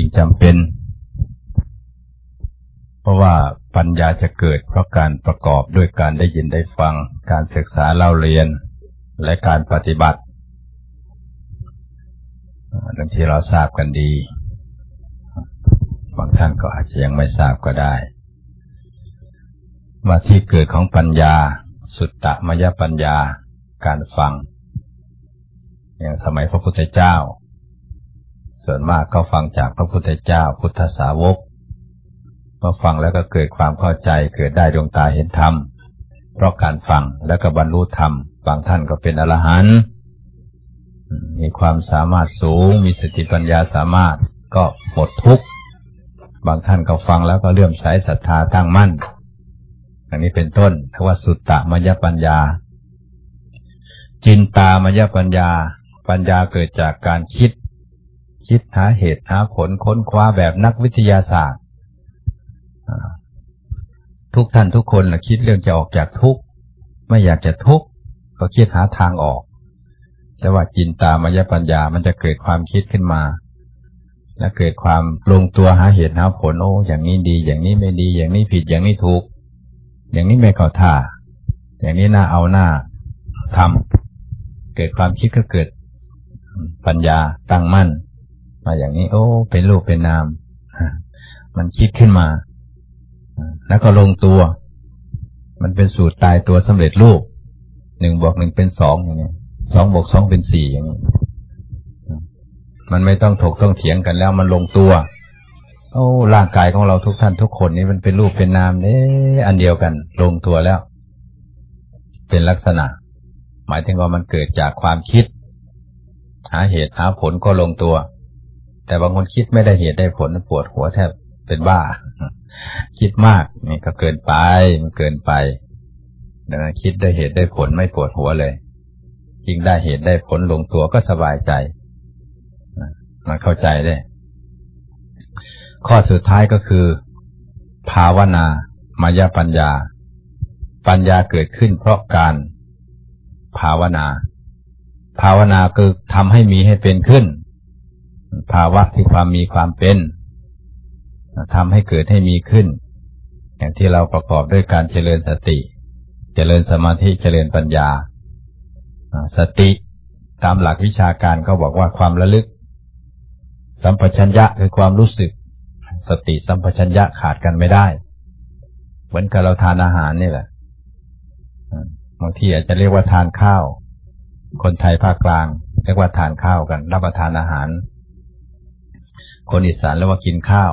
สิ่งจำเป็น เพราะว่าปัญญาจะเกิดเพราะการประกอบด้วยการได้ยินได้ฟัง การศึกษาเล่าเรียน และการปฏิบัติดังที่เราทราบกันดี บางท่านก็อาจจะยังไม่ทราบก็ได้ว่าที่เกิดของปัญญา สุตตมยปัญญาการฟัง อย่างสมัยพระพุทธเจ้า ส่วนมากก็ฟังจากพระพุทธเจ้าพุทธสาวกเมื่อฟังแล้วก็เกิดความเข้าใจเกิดได้ดวงตาเห็นธรรม เพราะการฟังแล้วก็บรรลุธรรมบางท่านก็เป็นอรหันต์มีความสามารถสูง มีสติปัญญาสามารถก็หมดทุกข์บางท่านก็ฟังแล้วก็เลื่อมใสศรัทธาตั้งมั่นอันนี้เป็นต้นเรียกว่าสุตตะมยปัญญา จินตามยปัญญา ปัญญาเกิดจากการคิด คิดหาเหตุหาผลค้นคว้าแบบนักวิทยาศาสตร์ทุกท่านทุกคนนะคิดเรื่องจะออกจากทุกข์ไม่อยากจะทุกข์ก็คิดหาทางออก แต่ว่าจินตามยปัญญามันจะเกิดความคิดขึ้นมา และเกิดความลงตัวหาเหตุหาผลโอ้อย่างนี้ดี อย่างนี้ไม่ดี อย่างนี้ผิดอย่างนี้ถูก อย่างนี้ไม่เข้าท่า อย่างนี้น่าเอาหน้าทำเกิดความคิดก็เกิดปัญญาตั้งมั่น มาอย่างนี้ โอ้ เป็นรูปเป็นนามมันคิดขึ้นมา แล้วก็ลงตัว มันเป็นสูตรตายตัวสำเร็จรูปหนึ่งบวกหนึ่งเป็นสองอย่างนี้สองบวกสองเป็นสี่อย่างนี้มันไม่ต้องถกต้องเถียงกันแล้วมันลงตัว โอ้ร่างกายของเราทุกท่านทุกคนนี้มันเป็นรูปเป็นนามเนี่ยอันเดียวกัน ลงตัวแล้ว เป็นลักษณะ หมายถึงว่ามันเกิดจากความคิด หาเหตุหาผลก็ลงตัว แต่บางคนคิดไม่ได้เหตุได้ผลปวดหัวแทบเป็นบ้า คิดมากนี่ก็เกินไปมันเกินไปดังนั้นคิดได้เหตุได้ผลไม่ปวดหัวเลยยิ่งได้เหตุได้ผลลงตัวก็สบายใจมันเข้าใจได้ ข้อสุดท้ายก็คือ ภาวนามายปัญญา ปัญญาเกิดขึ้นเพราะการ ภาวนา ภาวนาคือทำให้มีให้เป็นขึ้น ภาวะที่ความมีความเป็นทำให้เกิดให้มีขึ้น อย่างที่เราประกอบด้วยการเจริญสติ เจริญสมาธิเจริญปัญญา สติตามหลักวิชาการก็บอกว่าความระลึก สัมปชัญญะคือความรู้สึก สติสัมปชัญญะขาดกันไม่ได้ เหมือนกับเราทานอาหารนี่แหละบางทีอาจจะเรียกว่าทานข้าว คนไทยภาคกลาง เรียกว่าทานข้าวกัน รับประทานอาหาร คนอีสานเรียกว่ากินข้าว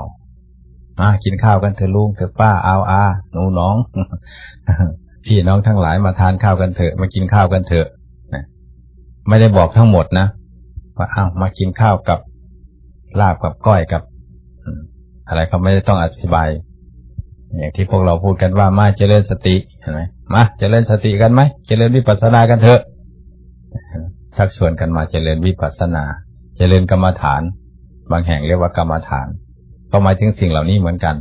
มากินข้าวกันเถอะลุงเถอะป้าเอาอาหนูน้องพี่น้องทั้งหลายมาทานข้าวกันเถอะ มากินข้าวกันเถอะไม่ได้บอกทั้งหมดนะว่าอ้าวมากินข้าวกับลาบกับก้อยกับอะไรเขาไม่ได้ต้องอธิบาย อย่างที่พวกเราพูดกันว่ามาเจริญสติเห็นไหมมาเจริญสติกันไหมเจริญวิปัสสนากันเถอะชักชวนกันมาเจริญวิปัสสนา เจริญกรรมฐาน บางแห่งเรียกว่ากรรมฐานก็หมายถึงสิ่งเหล่านี้เหมือนกัน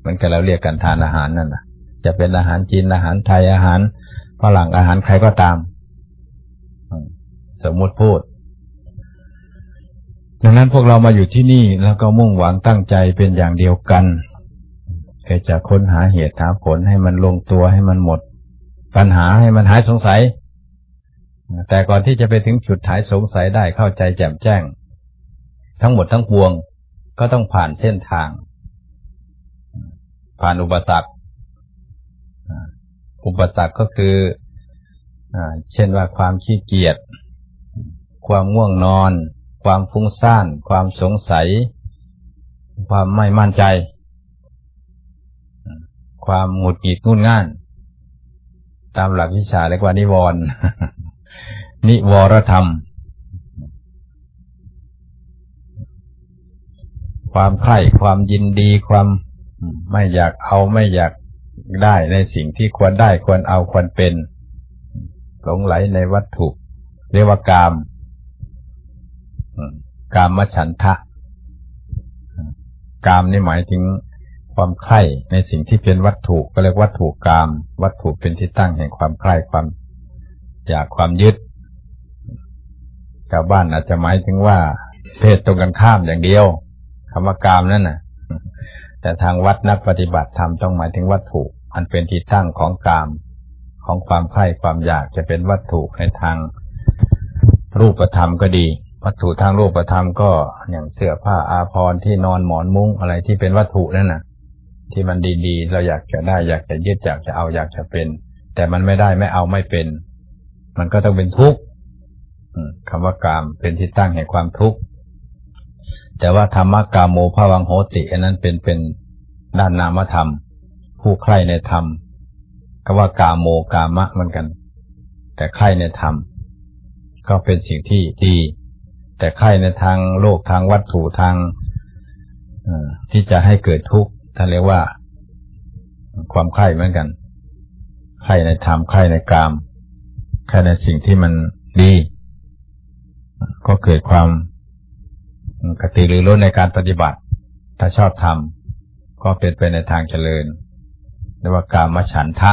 เหมือนกันเราเรียกกันทานอาหารนั่นนะจะเป็นอาหารจีนอาหารไทยอาหารฝรั่งอาหารใครก็ตาม สมมุติพูด ดังนั้นพวกเรามาอยู่ที่นี่แล้วก็มุ่งหวังตั้งใจเป็นอย่างเดียวกันเพื่จะค้นหาเหตุหาผลให้มันลงตัวให้มันหมด ปัญหาให้มันหายสงสัย แต่ก่อนที่จะไปถึงจุดหายสงสัยได้เข้าใจแจ่มแจ้ง ทั้งหมดทั้งปวงก็ต้องผ่านเส้นทาง ผ่านอุปสรรคอุปสรรคก็คืออเช่นว่าความขี้เกียจ ความง่วงนอน ความฟุ้งซ่าน ความสงสัย ความไม่มั่นใจ ความหงุดหงิดงุนง่าน ตามหลักวิชาเรียกว่านิวรณ์นิวรธรรม ความใคร่ความยินดีความไม่อยากเอาไม่อยากได้ในสิ่งที่ควรได้ควรเอาควรเป็น หลงไหลในวัตถุ เรียกว่ากามกามมฉันทะ กามนี่หมายถึงความใคร่ในสิ่งที่เป็นวัตถุก็เรียกวัตถุกาม วัตถุเป็นที่ตั้งแห่งความใคร่ความอยากความยึดชาวบ้านอาจจะหมายถึงว่าเพศตรงกันข้ามอย่างเดียว ขำว่ากามนั่นน่ะ แต่ทางวัดนักปฏิบัติธรรมต้องหมายถึงวัตถุ อันเป็นที่ตั้งของกาม ของความใคร่ความอยากจะเป็นวัตถุในทางรูปธรรมก็ดี วัตถุทางรูปธรรมก็อย่างเสื้อผ้าอาภรณ์ที่นอนหมอนมุ้งอะไรที่เป็นวัตถุนั่นน่ะ ที่มันดีๆ เราอยากจะได้อยากจะยึดอยากจะเอาอยากจะเป็น แต่มันไม่ได้ไม่เอาไม่เป็น มันก็ต้องเป็นทุกข์คำว่ากามเป็นที่ตั้งแห่งความทุกข์ แต่ว่าธรรมกาโมภวังโหติ อันนั้นเป็นเป็นด้านนามธรรม ผู้ใคร่ในธรรม ก็ว่ากาโมกามะเหมือนกัน แต่ใคร่ในธรรม ก็เป็นสิ่งที่ดี แต่ใคร่ในทางโลกทางวัตถุทางที่จะให้เกิดทุกข์ท่านเรียกว่า ความใคร่เหมือนกันใคร่ในธรรมใคร่ในกามใคร่ในสิ่งที่มันดี ก็เกิดความ กติหรือร้นในการปฏิบัติ ถ้าชอบทำก็เป็นไปในทางเจริญเรียกว่ากามฉันทะ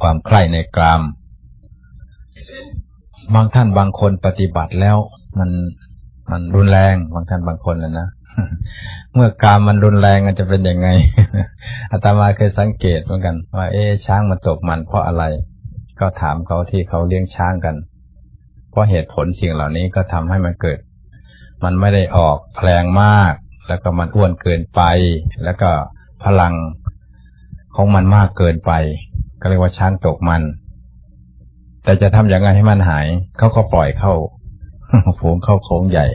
ความใคร่ในกาม บางท่านบางคนปฏิบัติแล้ว มันมันรุนแรงบางท่านบางคนนะนะเมื่อกามมันรุนแรงมันจะเป็นยังไงอาตมาเคยสังเกตเหมือนกัน ว่าเอ๊ช้างมันตกมันเพราะอะไร ก็ถามเขาที่เขาเลี้ยงช้างกัน เพราะเหตุผลสิ่งเหล่านี้ก็ทำให้มันเกิด มันไม่ได้ออกแพลงมาก แล้วก็มันอ้วนเกินไป แล้วก็พลังของมันมากเกินไป ก็เรียกว่าช้างตกมัน แต่จะทำอย่างไรให้มันหายเขาก็ปล่อยเข้าฝูงเข้าโค้งใหญ่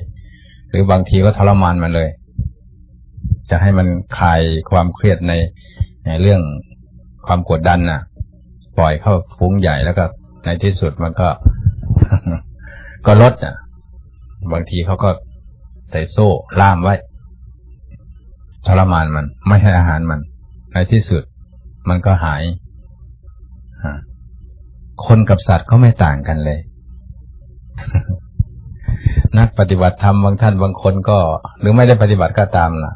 หรือบางทีก็ทรมานมันเลย จะให้มันคลายความเครียดในในเรื่องความกดดันน่ะ ปล่อยเข้าฝูงใหญ่แล้วก็ในที่สุดมันก็ ก็ลดอะ บางทีเขาก็ใส่โซ่ล่ามไว้ทรมานมัน ไม่ให้อาหารมัน ในที่สุด มันก็หายคนกับสัตว์ก็ไม่ต่างกันเลย นักปฏิบัติธรรมบางท่านบางคนก็ หรือไม่ได้ปฏิบัติก็ตามล่ะ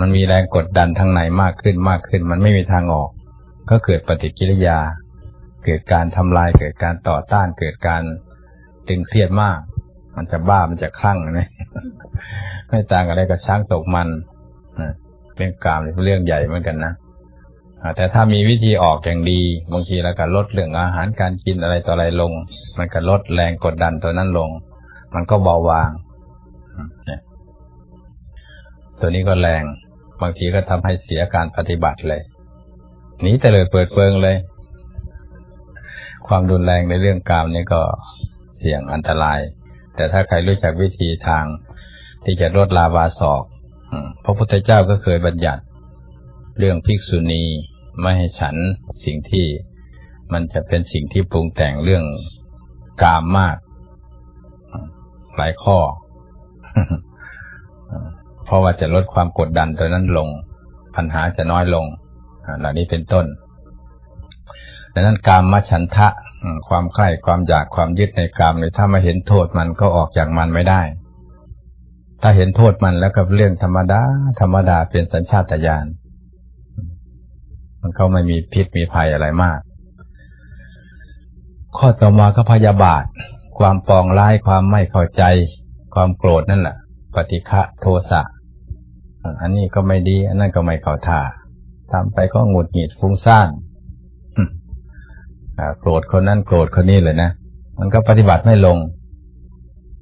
มันมีแรงกดดันทางในมากขึ้นมากขึ้น มันไม่มีทางออก ก็เกิดปฏิกิริยา เกิดการทำลาย เกิดการต่อต้าน เกิดการ ตึงเครียดมาก มันจะบ้ามันจะคลั่งนะไม่ต่างอะไรกับช้างตกมันเรื่องกามเป็นเรื่องใหญ่เหมือนกันนะแต่ถ้ามีวิธีออกอย่างดี บางทีแล้วก็ลดเรื่องอาหารการกินอะไรต่ออะไรลง มันก็ลดแรงกดดันตัวนั้นลง มันก็เบาบางตัวนี้ก็แรง บางทีก็ทำให้เสียการปฏิบัติเลยหนีแต่เลยเปิดเปิงเลย ความรุนแรงในเรื่องกามนี่ก็ เสี่ยงอันตราย แต่ถ้าใครรู้จักวิธีทางที่จะลดลาวาศอกพระพุทธเจ้าก็เคยบัญญัติ เรื่องภิกษุณีไม่ให้ฉันสิ่งที่มันจะเป็นสิ่งที่ปรุงแต่งเรื่องกามมาก หลายข้อ เพราะว่าจะลดความกดดันตัวนั้นลง ปัญหาจะน้อยลงเหล่านี้เป็นต้นดังนั้นกามมาฉันทะ ความใคร่ความอยากความยึดในกามเลยถ้ามาเห็นโทษมันก็ออกจากมันไม่ได้ ถ้าเห็นโทษมันแล้วก็เรื่องธรรมดา ธรรมดาเป็นสัญชาตญาณมันเขาไม่มีพิษมีภัยอะไรมาก ข้อต่อมาก็พยาบาท ความปองร้ายความไม่เข้าใจ ความโกรธนั่นแหละปฏิฆะโทสะอันนี้ก็ไม่ดี อันนั้นก็ไม่เข้าท่าทำไปก็หงุดหงิดฟุ้งซ่าน โกรธคนนั้นโกรธคนนี้เลยนะ มันก็ปฏิบัติไม่ลง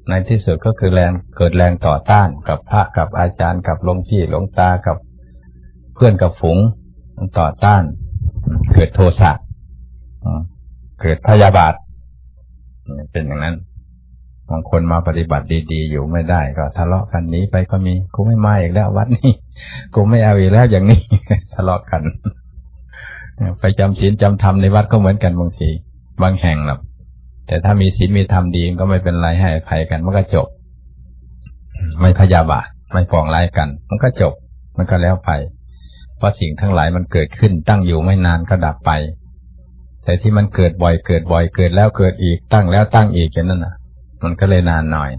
ในที่สุดก็คือแรงเกิดแรงต่อต้านกับพระกับอาจารย์กับหลวงพี่หลวงตากับเพื่อนกับฝูงต่อต้าน เกิดโทสะเกิดพยาบาทเป็นอย่างนั้นบางคนมาปฏิบัติดีๆ อยู่ไม่ได้ ก็ทะเลาะกันนี้ไปก็มีกูไม่มาอีกแล้ววัดนี้กูไม่เอาอีกแล้วอย่างนี้ ทะเลาะกัน ไปจำศีลจำธรรมในวัดก็เหมือนกันบางทีบางแห่งหรอกแต่ถ้ามีศีลมีธรรมดีก็ไม่เป็นไรให้อภัยกันมันก็จบ ไม่พยาบาทไม่ฟองร้ายกัน มันก็จบ มันก็แล้วไป เพราะสิ่งทั้งหลายมันเกิดขึ้นตั้งอยู่ไม่นานก็ดับไป แต่ที่มันเกิดบ่อยเกิดบ่อยเกิดแล้วเกิดอีกตั้งแล้วตั้งอีกอย่างนั้นน่ะ มันก็เลยนานหน่อย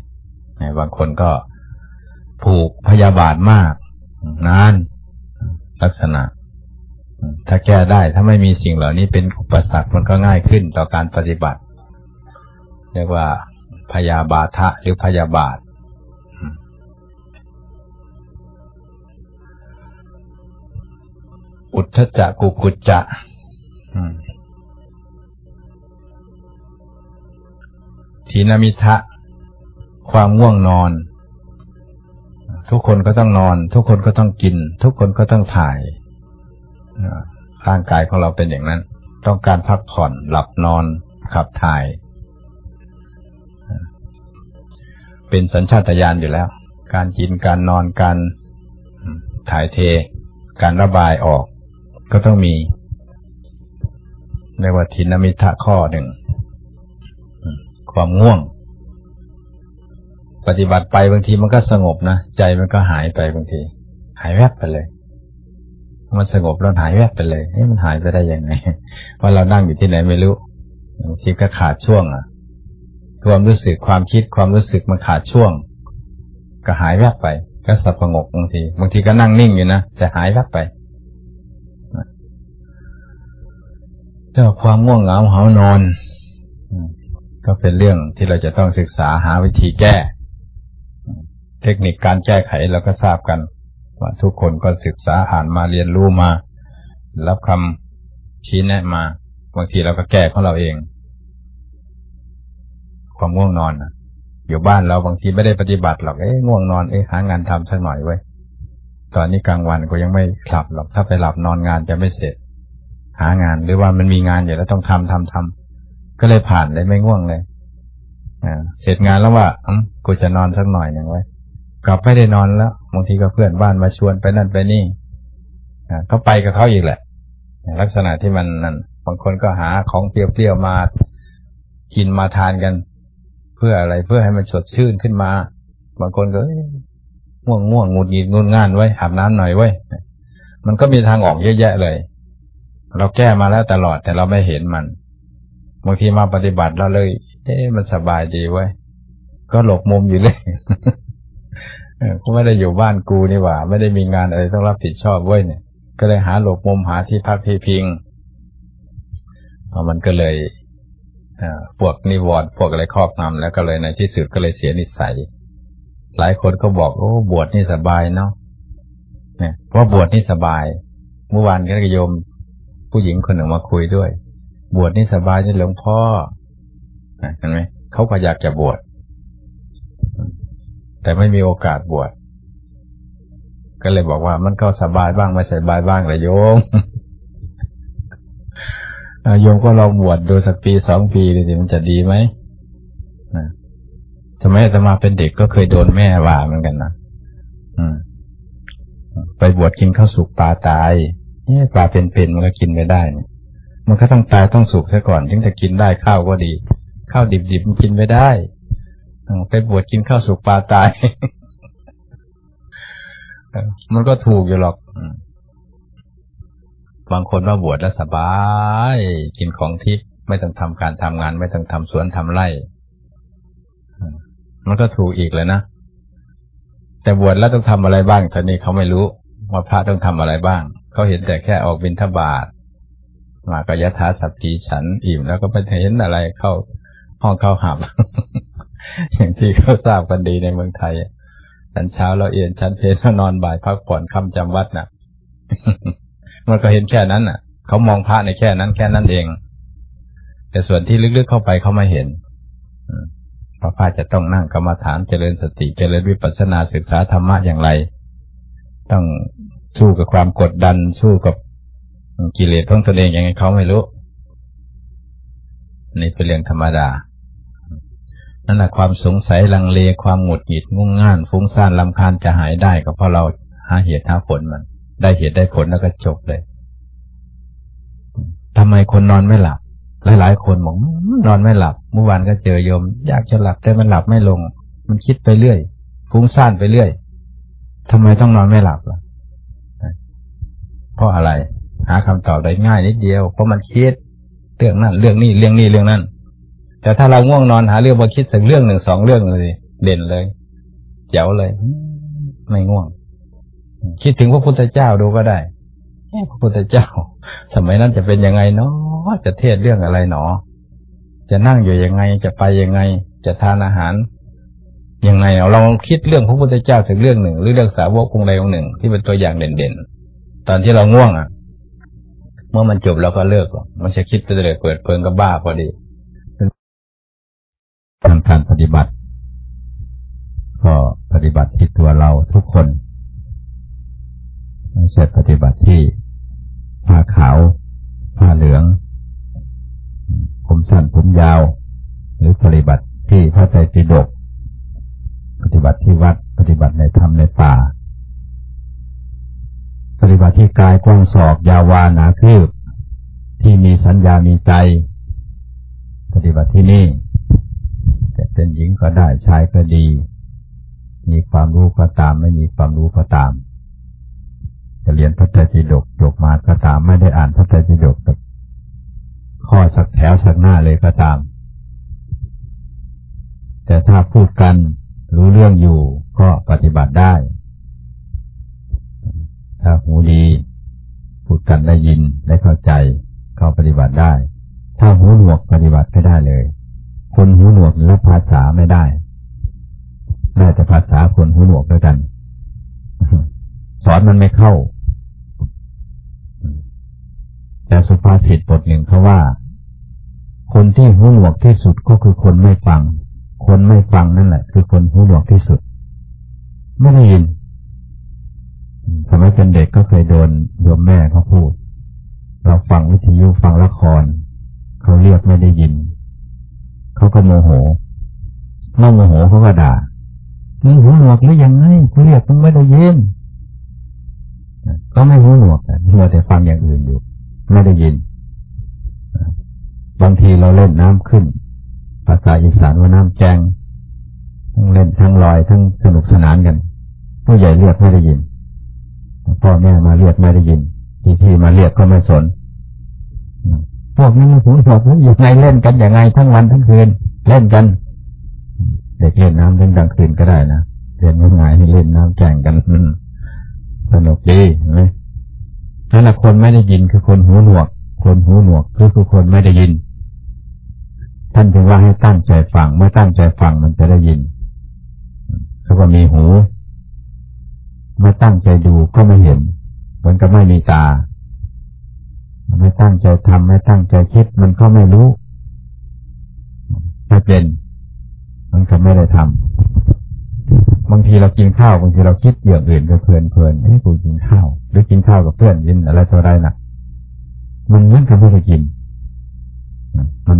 บางคนก็ผูกพยาบาทมาก นาน ลักษณะ ถ้าแก้ได้ถ้าไม่มีสิ่งเหล่านี้เป็นอุปสรรคมันก็ง่ายขึ้นต่อการปฏิบัติ เรียกว่าพยาบาทะหรือพยาบาทอุทธจักกุกุจจะทีนมิทะ ความง่วงนอน ทุกคนก็ต้องนอน ทุกคนก็ต้องกิน ทุกคนก็ต้องถ่าย ร่างกายของเราเป็นอย่างนั้น ต้องการพักผ่อนหลับนอนขับถ่าย เป็นสัญชาตญาณอยู่แล้ว การกินการนอนการถ่ายเท การระบายออก ก็ต้องมีในวัตินมิทะข้อหนึ่ง ความง่วง ปฏิบัติไปบางทีมันก็สงบนะ ใจมันก็หายไปบางที หายแวบไปเลย มันสงบแล้วหายแวบไปเลยเฮ้มันหายไปได้ยังไงว่าเรานั่งอยู่ที่ไหนไม่รู้บางทีก็ขาดช่วงอะความรู้สึกความคิดความรู้สึกมันขาดช่วง ก็หายแวบไป ก็สับประงกบางทีบางทีก็นั่งนิ่งอยู่นะแต่หายแวบไปแต่ความง่วงเหงาเหานอน ก็เป็นเรื่องที่เราจะต้องศึกษาหาวิธีแก้ เทคนิคการแก้ไขเราก็ทราบกัน ว่าทุกคนก็ศึกษาอ่านมาเรียนรู้มา รับคำชี้แนะมาบางทีเราก็แก้ของเราเอง ความง่วงนอนนะอยู่บ้านเราบางทีไม่ได้ปฏิบัติหรอกเอ๊ะง่วงนอนเอ๊ะหางานทำสักหน่อยไว้ตอนนี้กลางวันก็ยังไม่หลับหรอกถ้าไปหลับนอนงานจะไม่เสร็จ หางานหรือว่ามันมีงานอยู่แล้วต้องทำทำทำก็เลยผ่านเลยไม่ง่วงเลยอ่าเสร็จงานแล้วว่าอืมกูจะนอนสักหน่อยหนึ่งไว้ กลับไม่ได้นอนแล้ว บางทีก็เพื่อนบ้านมาชวนไปนั่นไปนี่ก็ไปกับเขาอีกแหละ ลักษณะที่มันนั่นบางคนก็หาของเปรี้ยวๆมากินมาทานกัน เพื่ออะไรเพื่อให้มันสดชื่นขึ้นมา บางคนก็ง่วงง่วงงุดหงิดงุนง่านไว้อาบน้ำหน่อยไว้มันก็มีทางออกเยอะแยะเลย เราแก้มาแล้วตลอดแต่เราไม่เห็นมันบางทีมาปฏิบัติเราเลย เอ๊ะมันสบายดีไว้ ก็หลบมุมอยู่เลย กูไม่ได้อยู่บ้านกูนี่หว่า ไม่ได้มีงานอะไรต้องรับผิดชอบเว้ยเนี่ย ก็เลยหาหลบมุมหาที่พักที่พิงพอมันก็เลยอพวกนิวรณ์พวกอะไรครอบงำแล้วก็เลยในที่สุดก็เลยเสียนิสัย หลายคนก็บอกโอ้บวชนี่สบายเนาะเนี่ยเพราะบวชนี่สบาย เมื่อวานก็โยมผู้หญิงคนหนึ่งมาคุยด้วย บวชนี่สบายนี่หลวงพ่อเห็นไหมเขาก็อยากจะบวช แต่ไม่มีโอกาสบวชก็เลยบอกว่ามันก็สบายบ้างไม่สบายบ้างเลยโยมโยมก็ลองบวชดูสักปีสองปีดูสิมันจะดีไหมทำไมจะมาเป็นเด็กก็เคยโดนแม่ว่าเหมือนกันนะไปบวชกินข้าวสุกปลาตายเนี่ยปลาเป็นๆมันก็กินไม่ได้เนี่ยมันก็ต้องตายต้องสุกซะก่อน ถึงจะกินได้ข้าวก็ดี ข้าวดิบๆมันกินไม่ได้ ไปบวชกินข้าวสุกปลาตาย มันก็ถูกอยู่หรอก บางคนว่าบวชแล้วสบาย กินของทิพย์ไม่ต้องทำการทำงาน ไม่ต้องทำสวนทำไร่ มันก็ถูกอีกเลยนะ แต่บวชแล้วต้องทำอะไรบ้างตอนนี้เขาไม่รู้ว่าพระต้องทำอะไรบ้าง เขาเห็นแต่แค่ออกบิณฑบาตมากยถาสัพตีฉันอิ่มแล้วก็ไปเห็นอะไรเข้าห้องเข้าหับ อย่างที่เขาทราบกันดีในเมืองไทยฉันเช้าเราเอียนฉันเพลนนอนบ่ายพักผ่อนคำจำวัดนะ่ะ มันก็เห็นแค่นั้นน่ะ เขามองพระในแค่นั้นแค่นั้นเอง แต่ส่วนที่ลึกๆเข้าไปเขาไม่เห็นพระพาจะต้องนั่งกรรมฐานเจริญสติเจริญวิปัสสนาศึกษาธรรมะอย่างไร ต้องสู้กับความกดดันสู้กับกิเลสของตนเองยังไงเขาไม่รู้ นี่เป็นเรื่องธรรมดา นั่นแหละความสงสัยลังเลความหงุดหงิดงุ่งง่าน ฟุ้งซ่านลำคาญจะหายได้ก็เพราะเราหาเหตุหาผลมัน ได้เหตุได้ผลแล้วก็จบเลยทำไมคนนอนไม่หลับ หลาย ๆ คนบอกนอนไม่หลับ เมื่อวานก็เจอโยม อยากจะหลับแต่มันหลับไม่ลง มันคิดไปเรื่อยฟุ้งซ่านไปเรื่อยทำไมต้องนอนไม่หลับล่ะเพราะอะไร หาคำตอบได้ง่ายนิดเดียว เพราะมันคิดเรื่องนั้นเรื่องนี้เรื่องนี้เรื่องนั้น แต่ถ้าเราง่วงนอนหาเรื่องมาคิดสักเรื่องหนึ่งสองเรื่องเลยเด่นเลยเจ๋วเลย ไม่ง่วง คิดถึงพระพุทธเจ้าดูก็ได้พระพุทธเจ้า สมัยนั้นจะเป็นยังไงเนาะจะเทศเรื่องอะไรหนอ จะนั่งอยู่ยังไง จะไปยังไง จะทานอาหารยังไงเราลองคิดเรื่องพระพุทธเจ้าสักเรื่องหนึ่ง หรือเรื่องสาวกองใดองหนึ่ง ที่เป็นตัวอย่างเด่นๆตอนที่เราง่วงอะ เมื่อมันจบเราก็เลิกหรอกมันจะคิดไปเลยเปิดเพลิงก็บ้าพอดี ทางการปฏิบัติ ก็ปฏิบัติที่ตัวเราทุกคนไม่ใช่ปฏิบัติที่ผ้าขาวผ้าเหลือง ผมสั้นผมยาว หรือปฏิบัติที่พระไตรปิฎกปฏิบัติที่วัด ปฏิบัติในธรรมในป่า ปฏิบัติที่กายกว้างศอกยาววานาคืบที่มีสัญญามีใจ ปฏิบัติที่นี่ จะเป็นหญิงก็ได้ชายก็ดี มีความรู้ก็ตาม ไม่มีความรู้ก็ตาม จะเรียนพระไตรปิฎกจบมาก็ตาม ไม่ได้อ่านพระไตรปิฎกข้อสักแถวสักหน้าเลยก็ตาม แต่ถ้าพูดกันรู้เรื่องอยู่ก็ปฏิบัติได้ ถ้าหูดีพูดกันได้ยินได้เข้าใจก็ปฏิบัติได้ ถ้าหูหนวกปฏิบัติไม่ได้เลย คนหูหนวกและภาษาไม่ได้ได้แต่ภาษาคนหูหนวกด้วยกัน สอนมันไม่เข้า แต่สุภาษิตบทหนึ่งเขาว่า คนที่หูหนวกที่สุดก็คือคนไม่ฟัง คนไม่ฟังนั่นแหละ คือคนหูหนวกที่สุด ไม่ได้ยินสมัยเป็นเด็กก็เคยโดนโยมแม่เขาพูด เราฟังวิทยุฟังละคร เขาเรียกไม่ได้ยิน เขาก็โมโหเมื่อโมโหเขาก็ด่ามึงหูหนวกหรือยังไงกูเรียกมึงไม่ได้ยินก็ไม่หูหนวกมัวแต่ฟังอย่างอื่นอยู่ ไม่ได้ยิน บางทีเราเล่นน้ำขึ้น ภาษาอีสานว่าน้ำแจงทั้งเล่นทั้งลอยทั้งสนุกสนานกัน ผู้ใหญ่เรียกไม่ได้ยินพ่อแม่มาเรียกไม่ได้ยินพี่พี่มาเรียกก็ไม่สน พวกนี้มันหูหนวกอยู่ไงเล่นกันอย่างไงทั้งวันทั้งคืน เล่นกัน เด็กเล่นน้ำเล่นกลางคืนก็ได้นะเรียนง่ายให้เล่นน้ำแข่งกันสนุกดีเห็นไหมนั่นแหละคนไม่ได้ยินคือคนหูหนวก คนหูหนวกคือคือคนไม่ได้ยิน ท่านจึงว่าให้ตั้งใจฟังเมื่อตั้งใจฟังมันจะได้ยินเขาก็มีหูเมื่อตั้งใจดูก็ไม่เห็น มันก็ไม่มีตา ไม่ตั้งใจทำไม่ตั้งใจคิด มันก็ไม่รู้ไม่เป็นมันก็ไม่ได้ทำบางทีเรากินข้าวบางทีเราคิดอย่างอื่นก็เพลินเพลินให้กูกินข้าว หรือกินข้าวกับเพื่อนยินอะไรตัวใดน่ะ มันยังกับไม่ได้กินมัน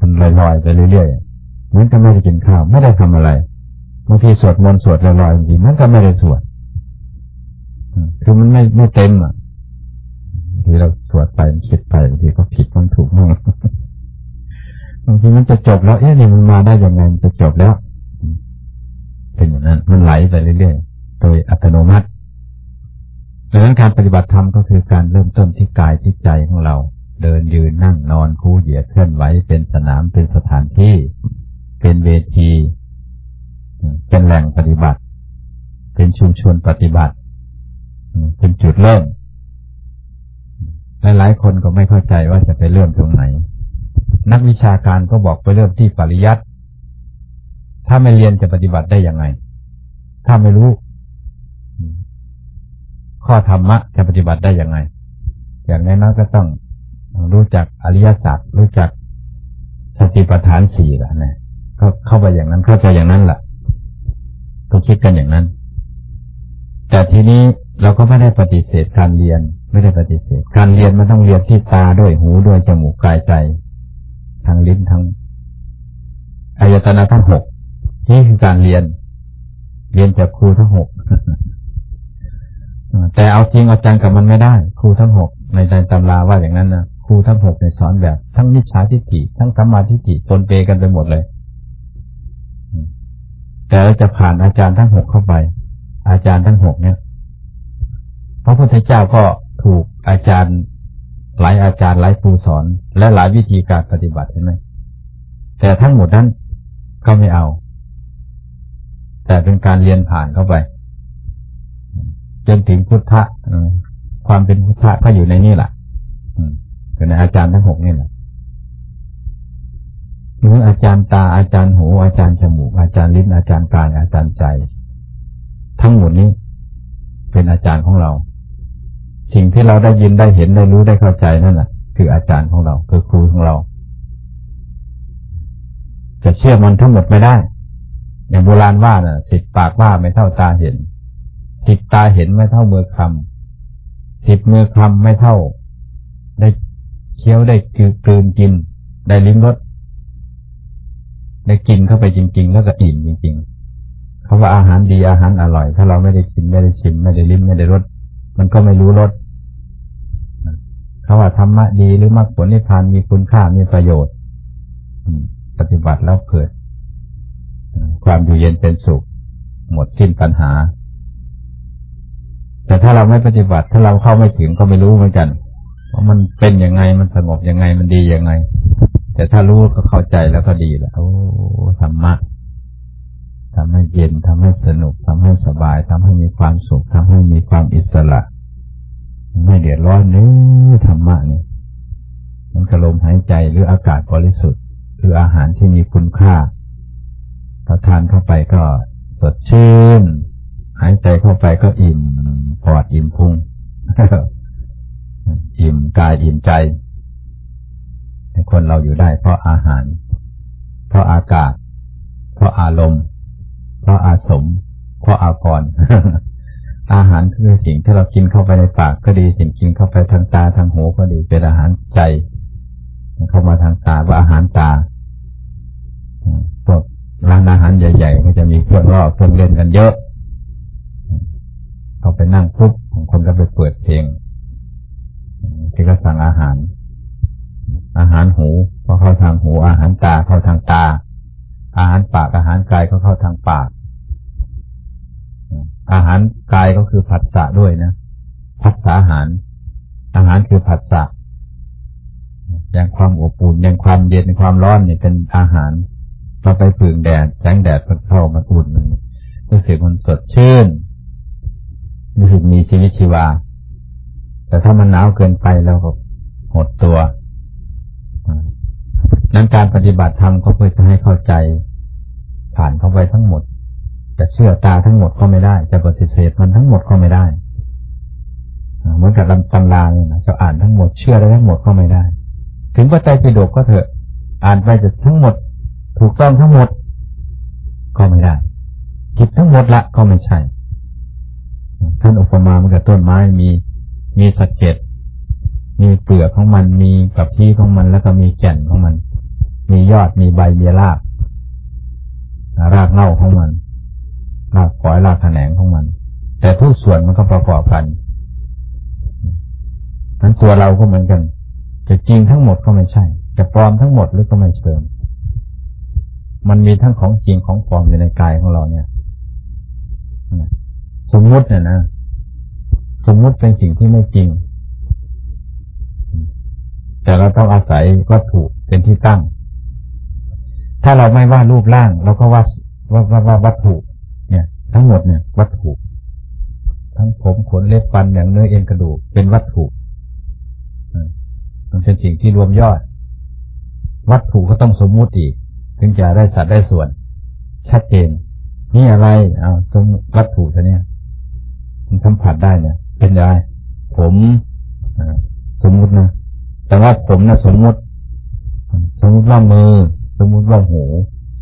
มันลอยๆไปเรื่อยๆมันก็ไม่ได้กินข้าว ไม่ได้ทำอะไรบางทีสวดมนต์สวดลอยๆจริงมันก็ไม่ได้สวดคือมันไม่ไม่เต็มอะ ทีเราสวดไปคิดไปบางทีก็ผิดมันถูกมั่งบางทีมันจะจบแล้วเอ๊ะนี่มันมาได้ยังไงมันจะจบแล้ว เป็นอย่างนั้น มันไหลไปเรื่อยๆโดยอัตโนมัติดังนั้นการปฏิบัติธรรมก็คือการเริ่มต้นที่กายที่ใจของเรา เดินยืนนั่งนอนคู่เหยียดเคลื่อนไหวเป็นสนามเป็นสถานที่ เป็นเวที เป็นแหล่งปฏิบัติ เป็นชุมชนปฏิบัติ เป็นจุดเริ่ม หลายๆคนก็ไม่เข้าใจว่าจะไปเริ่มตรงไหน นักวิชาการก็บอกไปเริ่มที่ปริยัติถ้าไม่เรียนจะปฏิบัติได้ยังไง ถ้าไม่รู้ ข้อธรรมะจะปฏิบัติได้ยังไง อย่างน้อยๆก็ต้องรู้จักอริยสัจรู้จักสติปัฏฐานสี่ละนะก็เข้าไปอย่างนั้นเข้าใจอย่างนั้นแหละก็คิดกันอย่างนั้น แต่ทีนี้ เราก็ไม่ได้ปฏิเสธการเรียน ไม่ได้ปฏิเสธ การเรียนมันต้องเรียนที่ตาด้วยหูด้วยจมูกกายใจ ทางลิ้นทั้งอายตนะทั้งหกนี่คือการเรียน เรียนจากครูทั้งหกแต่เอาจริงเอาจังกับมันไม่ได้ ครูทั้งหกในในตำราว่าอย่างนั้นนะครูทั้งหกในสอนแบบ ทั้งนิชาทิฏฐิทั้งธรรมาทิฏฐิปนเปกันไปหมดเลย แต่เราจะผ่านอาจารย์ทั้งหกเข้าไป อาจารย์ทั้งหกเนี่ย ระพุทธเจ้าก็ถูกอาจารย์ หลายอาจารย์หลายครูสอน และหลายวิธีการปฏิบัติเห็นไหมแต่ทั้งหมดนั้นก็ไม่เอา แต่เป็นการเรียนผ่านเข้าไป จนถึงพุทธะความเป็นพุทธะก็อยู่ในนี่แหละก็ในอาจารย์ทั้งหกนี่แหละหรืออาจารย์ตาอาจารย์หูอาจารย์จมูกอาจารย์ลิ้นอาจารย์กายอาจารย์ใจ ทั้งหมดนี้เป็นอาจารย์ของเรา สิ่งที่เราได้ยินได้เห็นได้รู้ได้เข้าใจนั่นแหละคืออาจารย์ของเรา คือครูของเรา จะเชื่อมันทั้งหมดไม่ได้ อย่างโบราณว่าน่ะสิบปากว่าไม่เท่าตาเห็นสิบตาเห็นไม่เท่ามือคำสิบมือคำไม่เท่า ได้เคี้ยวได้กลืนกิน ได้ลิ้มรสได้กินเข้าไปจริง ๆ แล้วก็อิ่มจริง ๆ เขาว่าอาหารดีอาหารอร่อย ถ้าเราไม่ได้กินไม่ได้ชิมไม่ได้ลิ้มไม่ได้รสมันก็ไม่รู้รส เขาว่าธรรมะดีหรือมรรคผลนิพพานมีคุณค่ามีประโยชน์ปฏิบัติแล้วเกิด ความอยู่เย็นเป็นสุข หมดสิ้นปัญหา แต่ถ้าเราไม่ปฏิบัติ ถ้าเราเข้าไม่ถึงก็ไม่รู้เหมือนกันว่ามันเป็นยังไงมันสงบยังไงมันดียังไง แต่ถ้ารู้ก็เข้าใจแล้วก็ดีแล้วโอ้ธรรมะทำให้เย็นทำให้สนุกทำให้สบายทำให้มีความสุขทำให้มีความอิสระ ไม่เดือดร้อนนี่ธรรมะนี่มันกระลมหายใจหรืออากาศบริสุทธิ์คืออาหารที่มีคุณค่าพอทานเข้าไปก็สดชื่น หายใจเข้าไปก็อิ่มปอดอิ่มพุงอิ่มกายอิ่มใจคนเราอยู่ได้เพราะอาหาร เพราะอากาศ เพราะอารมณ์ เพราะอาสม เพราะอากร อาหารคือสิ่งที่เรากินเข้าไปในปากก็ดี สิ่งกินเข้าไปทางตาทางหูก็ดีเป็นอาหารใจเข้ามาทางตาว่าอาหารตาพวกร้านอาหารใหญ่ ๆ ก็จะมีเครื่องล่อเครื่องเล่นกันเยอะเขาไปนั่งปุ๊บบางคนก็ไปเปิดเพลงที่ก็สั่งอาหาร อาหารหูก็เข้าทางหู อาหารตาเข้าทางตา อาหารปากอาหารกายก็เข้าทางปาก อาหารกายก็คือผัสสะด้วยนะผัสสะอาหาร อาหารคือผัสสะอย่างความอบอุ่นอย่างความเย็นความร้อนเนี่ยเป็นอาหารเราไปผึ่งแดดแสงแดดมันเข้ามาอุ่นมันรู้สึกมันสดชื่นรู้สึกมีชีวิตชีวา แต่ถ้ามันหนาวเกินไปแล้วก็หดตัวนั้นการปฏิบัติธรรมก็เพื่อจะให้เข้าใจ ผ่านเข้าไปทั้งหมด จะเชื่อตาทั้งหมดก็ไม่ได้ จะปฏิเสธมันทั้งหมดก็ไม่ได้เหมือนกับลำตำราเนี่ยนะจะอ่านทั้งหมดเชื่อได้ทั้งหมดก็ไม่ได้ ถึงพระใจปิฎกก็เถอะ อ่านไปจะทั้งหมด ถูกต้องทั้งหมด ก็ไม่ได้คิดทั้งหมดละก็ไม่ใช่ท่านอุปมาเหมือนกับต้นไม้มีมีสะเก็ดมีเปลือกของมันมีกับที่ของมันแล้วก็มีแก่นของมัน มียอดมีใบมีรากรากเง่าของมัน รากฝอยรากแขนงของมัน แต่ทุกส่วนมันก็ประกอบกันทั้นตัวเราก็เหมือนกัน จะจริงทั้งหมดก็ไม่ใช่ จะปลอมทั้งหมดหรือก็ไม่เชิงมันมีทั้งของจริงของปลอมอยู่ในกายของเราเนี่ยสมมุติเนี่ยนะสมมุติเป็นสิ่งที่ไม่จริง แต่เราต้องอาศัยวัตถุเป็นที่ตั้ง ถ้าเราไม่ว่ารูปร่างเราก็ว่าว่าว่าวัตถุ ทั้งหมดเนี่ย วัตถุ ทั้งผมขนเล็บฟันอย่างเนื้อเอ็นกระดูกเป็นวัตถุมันเป็นสิ่งที่รวมยอด วัตถุก็ต้องสมมุติอีกถึงจะได้สัดได้ส่วน ชัดเจน นี่อะไรเอาสมวัตถุตัวเนี้ยมันสัมผัสได้เนี่ย เป็นยังไงผมสมมุตินะแต่ว่าผมนะสมมุติ สมมุติว่ามือ สมมุติว่าหู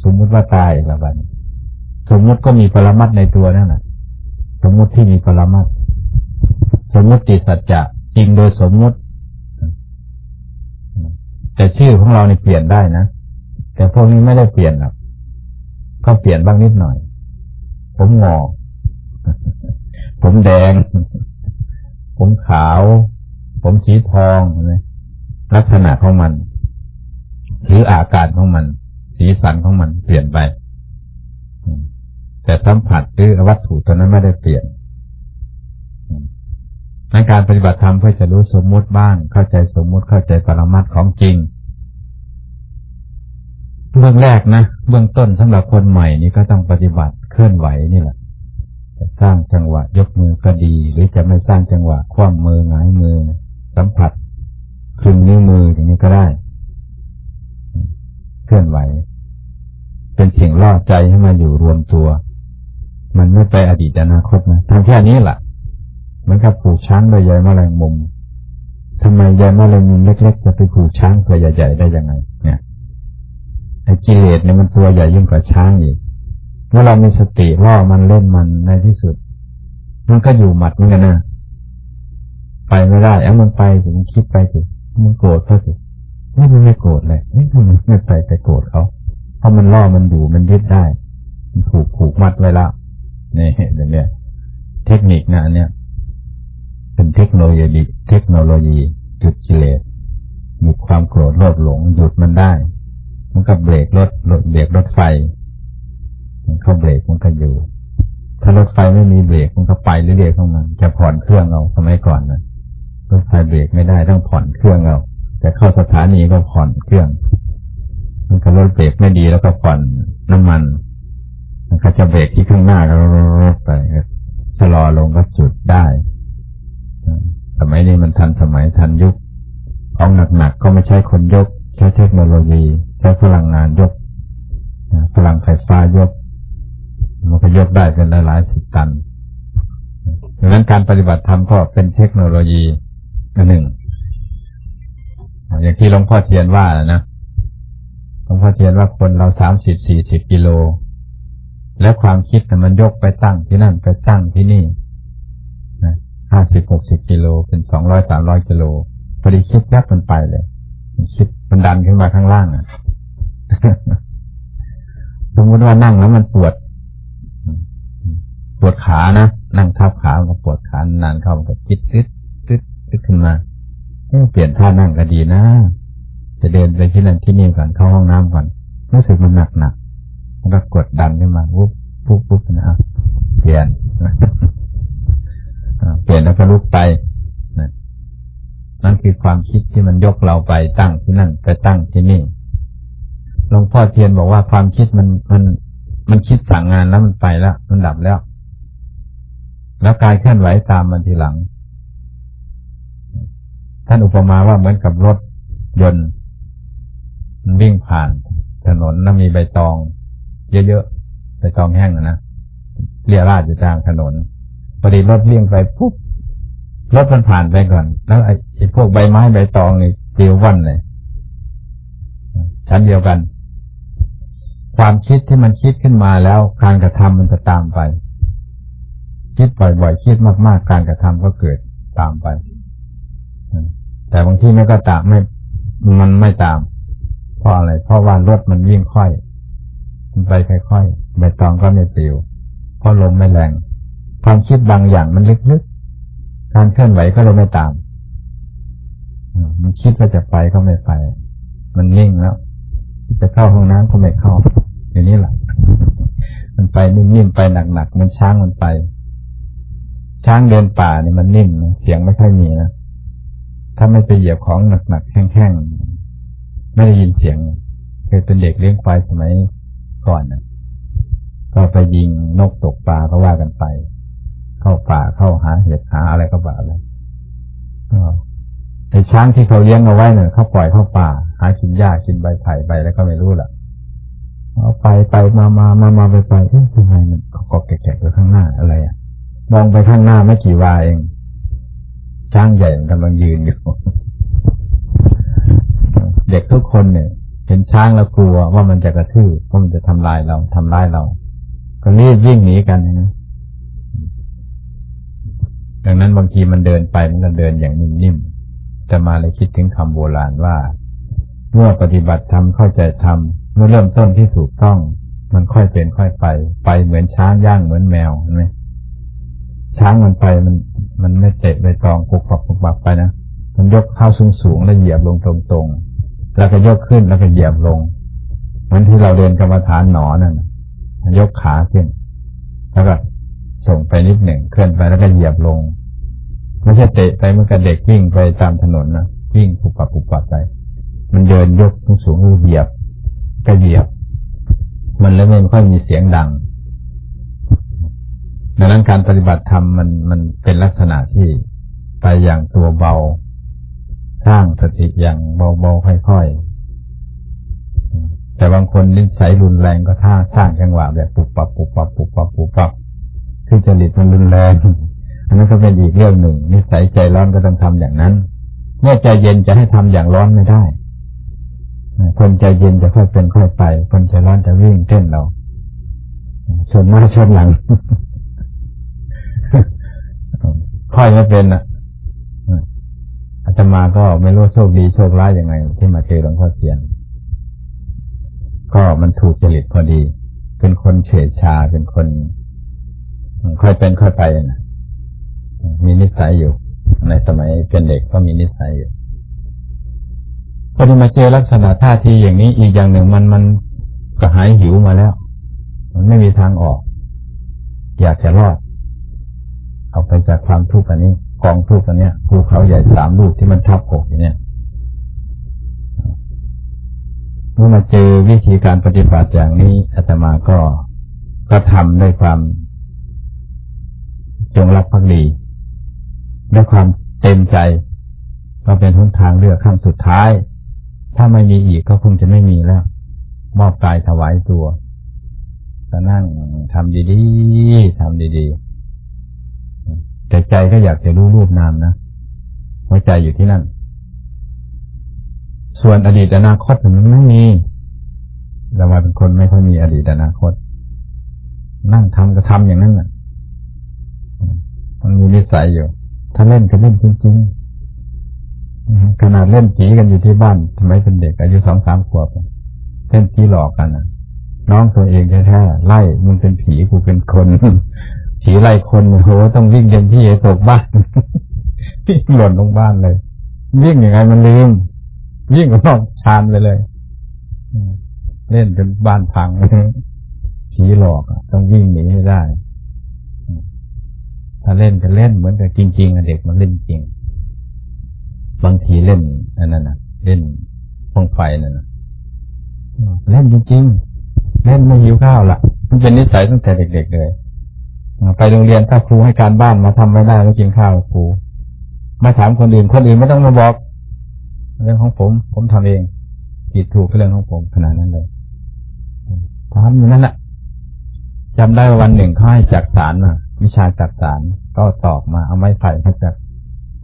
สมมุติว่าตายละบัน สมมุติก็มีปรมัตในตัวนั่นแหละสมมุติที่มีปรมัตสมมุติสัจจะจริงโดยสมมุติ แต่ชื่อของเราเนี่เปลี่ยนได้นะ แต่พวกนี้ไม่ได้เปลี่ยนหรอกก็เปลี่ยนบ้างนิดหน่อย ผมงอกผมแดง ผมขาว ผมสีทองนะลักษณะของมัน หรืออาการของมัน สีสันของมันเปลี่ยนไป แต่สัมผัสหรือวัตถุตัวนั้นไม่ได้เปลี่ยนในการปฏิบัติธรรมเพื่อจะรู้สมมุติบ้าง เข้าใจสมมุติเข้าใจปรมัตของจริงเบื้องแรกนะเบื้องต้นสำหรับคนใหม่นี่ก็ต้องปฏิบัติเคลื่อนไหวนี่แหละจะสร้างจังหวะยกมือก็ดี หรือจะไม่สร้างจังหวะคว่ำมือหงายมือ สัมผัสคลึงนิ้วมืออย่างนี้ก็ได้ เคลื่อนไหว เป็นสิ่งล่อใจให้มาอยู่รวมตัว มันไม่ไปอดีตอนาคตนะทำแค่นี้แหละเหมือนกับผูกช้างโดยใยแมลงมุมทำไมใยแมลงมุมเล็ก ๆ จะไปผูกช้างตัวใหญ่ๆได้ยังไง เนี่ยไอ้กิเลสเนี่ยมันตัวใหญ่ยิ่งกว่าช้างอีกเมื่อเรามีสติล่อมันเล่นมันในที่สุด มันก็อยู่หมัดเหมือนกันนะไปไม่ได้เอามันไปถึงคิดไปสิมันโกรธเขาสิไม่มันไม่โกรธเลยไม่มันไม่ไปไปโกรธเขาเพราะมันล่อมันอยู่มันยึดได้ มันผูกผูกมัดไว้แล้ว นี่เดี๋ยวนี้เทคนิคนะอันเนี้ยเป็นเทคโนโลยีเทคโนโลยีหยุดกิเลสหยุดความโกรธโลภหลงหยุดมันได้มันก็เบรกรถรถเบรกรถไฟ มันเข้าเบรกมันก็อยู่ ถ้ารถไฟไม่มีเบรกมันก็ไปเรื่อยๆของมันจะผ่อนเครื่องเอาสมัยก่อนนะรถไฟเบรกไม่ได้ต้องผ่อนเครื่องเอาแต่เข้าสถานีก็ผ่อนเครื่อง มันก็รถเบรกไม่ดีแล้วก็ผ่อนน้ำมันมัน ก็จะเบรกที่ข้างหน้าก็ไปชะลอลงก็จุดได้ สมัยนี้มันทันสมัยทันยุค ของหนักๆก็ไม่ใช่คนยก ใช้เทคโนโลยี ใช้พลังงานยก พลังไฟฟ้ายก มันก็ยกได้เป็นหลายๆสิบตันดังนั้นการปฏิบัติธรรมก็เป็นเทคโนโลยีอันหนึ่ง อย่างที่หลวงพ่อเทียนว่านะหลวงพ่อเทียนว่าคนเราสามสิบสี่สิบกิโล แล้วความคิดมันยกไปตั้งที่นั่นไปตั้งที่นี่ห้าสิบหกสิบกิโลเป็นสองร้อยสามร้อยกิโลพอดีคิดยับมันไปเลยคิดมันดันขึ้นมาข้างล่างอะสมมติว่านั่งแล้วมันปวด ปวดขานะนั่งทับขามันก็ปวดขานานเข้ามันก็คิดตึ๊ดตึ๊ดตึ๊ดขึ้นมาเปลี่ยนท่านั่งก็ดีนะ จะเดินไปที่นั่นที่นี่ก่อนเข้าห้องน้ำก่อนรู้สึกมันหนักหนัก ก็กดดันขึ้นมาปุ๊บปุ๊บปุ๊บนะครับเปลี่ยนเปลี่ยนแล้วก็ลุกไปนั่นคือความคิดที่มันยกเราไปตั้งที่นั่นไปตั้งที่นี่หลวงพ่อเทียนบอกว่าความคิดมันมัน มันคิดสั่งงานแล้วมันไปแล้ว มันดับแล้ว แล้วกายเคลื่อนไหวตามมันทีหลัง ท่านอุปมาว่าเหมือนกับรถยนต์มันวิ่งผ่านถนนแล้วมีใบตอง เยอะๆใบตองแห้งนะนะเรียราดอยู่กลางถนนพอดีรถเลี่ยงไปปุ๊บรถมันผ่านไปก่อน แล้วไอ้พวกใบไม้ใบตองนี่เดียววันเลยชั้นเดียวกัน ความคิดที่มันคิดขึ้นมาแล้วการกระทำมันจะตามไป คิดบ่อยๆคิดมากๆ การกระทำก็เกิดตามไปแต่บางที่ไม่ก็ตามไม่ มันไม่ตามเพราะอะไร เพราะว่ารถมันวิ่งค่อย ไปค่อยๆใบตองก็ไม่ปลิวเพราะลมไม่แรง ความคิดบางอย่างมันลึกๆการเคลื่อนไหวก็เลยไม่ตามมันคิดว่าจะไปก็ไม่ไป มันนิ่งแล้ว จะเข้าห้องน้ำก็ไม่เข้าอย่างนี้แหละมันไปนิ่งๆไปหนักๆมันช้างมันไป ช้างเดินป่าเนี่ยมันนิ่งนะเสียงไม่ค่อยมีนะถ้าไม่ไปเหยียบของหนักๆแข็งๆไม่ได้ยินเสียงเคยเป็นเด็กเลี้ยงควายสมัย ก่อนนะก็ไปยิงนกตกปลาก็ว่ากันไป เข้าป่าเข้าหาเห็ดหาอะไรก็บ่าเลยไอ้ช้างที่เขาเลี้ยงเอาไว้เนี่ยเขาปล่อยเข้าป่า หากินหญ้ากินใบไผ่ใบแล้วก็ไม่รู้ล่ะเอาไปไปมามามามาไปไปเอ๊ะทำไมมันก็แก่ๆไปข้างหน้าอะไรอะมองไปข้างหน้าไม่กี่วาเอง ช้างใหญ่กำลังยืนอยู่ เด็กทุกคนเนี่ย เห็นช้างแล้วกลัวว่ามันจะกระทืบว่ามันจะทำลายเราทำร้ายเรา ก็รีบวิ่งหนีกันนะดังนั้นบางทีมันเดินไปมันก็เดินอย่างนิ่มๆจะมาเลยคิดถึงคำโบราณว่า เมื่อปฏิบัติธรรมเข้าใจธรรมเมื่อเริ่มต้นที่ถูกต้อง มันค่อยเป็นค่อยไป ไปเหมือนช้างย่างเหมือนแมวเห็นไหมช้างมันไปมันมันไม่เตะใบตองปุกปักปุกปักไปนะมันยกเข้าสูงสูงแล้วเหยียบลงตรงๆ แล้วก็ยกขึ้นแล้วก็เหยียบลงเหมือนที่เราเรียนกรรมฐานหนอนั่นยกขาขึ้น แล้วก็ส่งไปนิดหนึ่งเคลื่อนไปแล้วก็เหยียบลงไม่ใช่เตะไปเมื่อกับเด็กวิ่งไปตามถนนนะวิ่งปุบปับปุบปับไป มันเดินยกสูงเหยียบก็เหยียบ มันแล้วไม่ค่อยมีเสียงดังดังนั้นการปฏิบัติธรรมมันมันเป็นลักษณะที่ไปอย่างตัวเบา สร้างสติอย่างเบาๆค่อยๆ แต่บางคนนิสัยรุนแรงก็ท่าสร้างจังหวะแบบปุบปับปุบปับปุบปับปุบปับคือจริตมันรุนแรง อันนั้นก็เป็นอีกเรื่องหนึ่ง นิสัยใจร้อนก็ต้องทำอย่างนั้น เมื่อใจเย็นจะให้ทำอย่างร้อนไม่ได้ คนใจเย็นจะค่อยเป็นค่อยไป คนใจร้อนจะวิ่งเต้นเราชนหน้าชนหลังค่อยไม่เป็นอะ อาตมาก็ไม่รู้โชคดีโชคร้ายยังไง ที่มาเจอหลวงพ่อเทียน ก็มันถูกจริตพอดี เป็นคนเฉยชาเป็นคน ค่อยเป็นค่อยไปนะมีนิสัยอยู่ ในสมัยเป็นเด็กก็มีนิสัยอยู่พอที่มาเจอลักษณะท่าทีอย่างนี้อีกอย่างหนึ่งมันมันก็หายหิวมาแล้ว มันไม่มีทางออก อยากจะรอดออกไปจากความทุกข์อันนี้ กองทุกข์อันนี้ภูเขาใหญ่สามลูกที่มันทับอกอยู่เนี่ยเมื่อมาเจอวิธีการปฏิบัติอย่างนี้อาตมาก็ก็ทำด้วยความ จงรักภักดีด้วยความเต็มใจ ก็เป็นทุนทางเลือกขั้นสุดท้าย ถ้าไม่มีอีกก็คงจะไม่มีแล้ว มอบกายถวายตัว ก็นั่งทำดีๆทำดีๆ แต่ใจก็อยากจะรู้รูปนามนะหัวใจอยู่ที่นั่น ส่วนอดีตอนาคตมันไม่มีเรามาเป็นคนไม่ค่อยมีอดีตอนาคต นั่งทำก็ทำอย่างนั้นแหละมันมีนิสัยอยู่ ถ้าเล่นก็เล่นจริงๆขนาดเล่นผีกันอยู่ที่บ้านทำไมเป็นเด็กอายุสองสามขวบเล่นผีหลอกกันนะน้องตัวเองแท้ๆไล่มึงเป็นผีกูเป็นคน ผีไล่คนโหต้องวิ่งเต็มที่ตกบ้านวิ่งหล่นลงบ้านเลย วิ่งยังไงมันลืม วิ่งก็นอกชานไปเลยเล่นจนบ้านพังผีหลอกต้องวิ่งหนีให้ได้ ถ้าเล่นก็เล่นเหมือนกับจริงๆเด็กมันเล่นจริง บางทีเล่นนั่นน่ะเล่นฟองไฟนั่นน่ะเล่นจริงๆเล่นไม่หิวข้าวละมันเป็นนิสัยตั้งแต่เด็กๆเลย ไปโรงเรียนถ้าครูให้การบ้านมาทำไม่ได้ไม่กินข้าวครูมาถามคนอื่นคนอื่นไม่ต้องมาบอก เรื่องของผม ผมทำเองผิดถูกเรื่องของผมขนาดนั้นเลยทำอยู่นั่นแหละจำได้วันหนึ่งเขาให้จักสารมาวิชาจักสารก็ตอกมาเอาไม้ไผ่มาจัก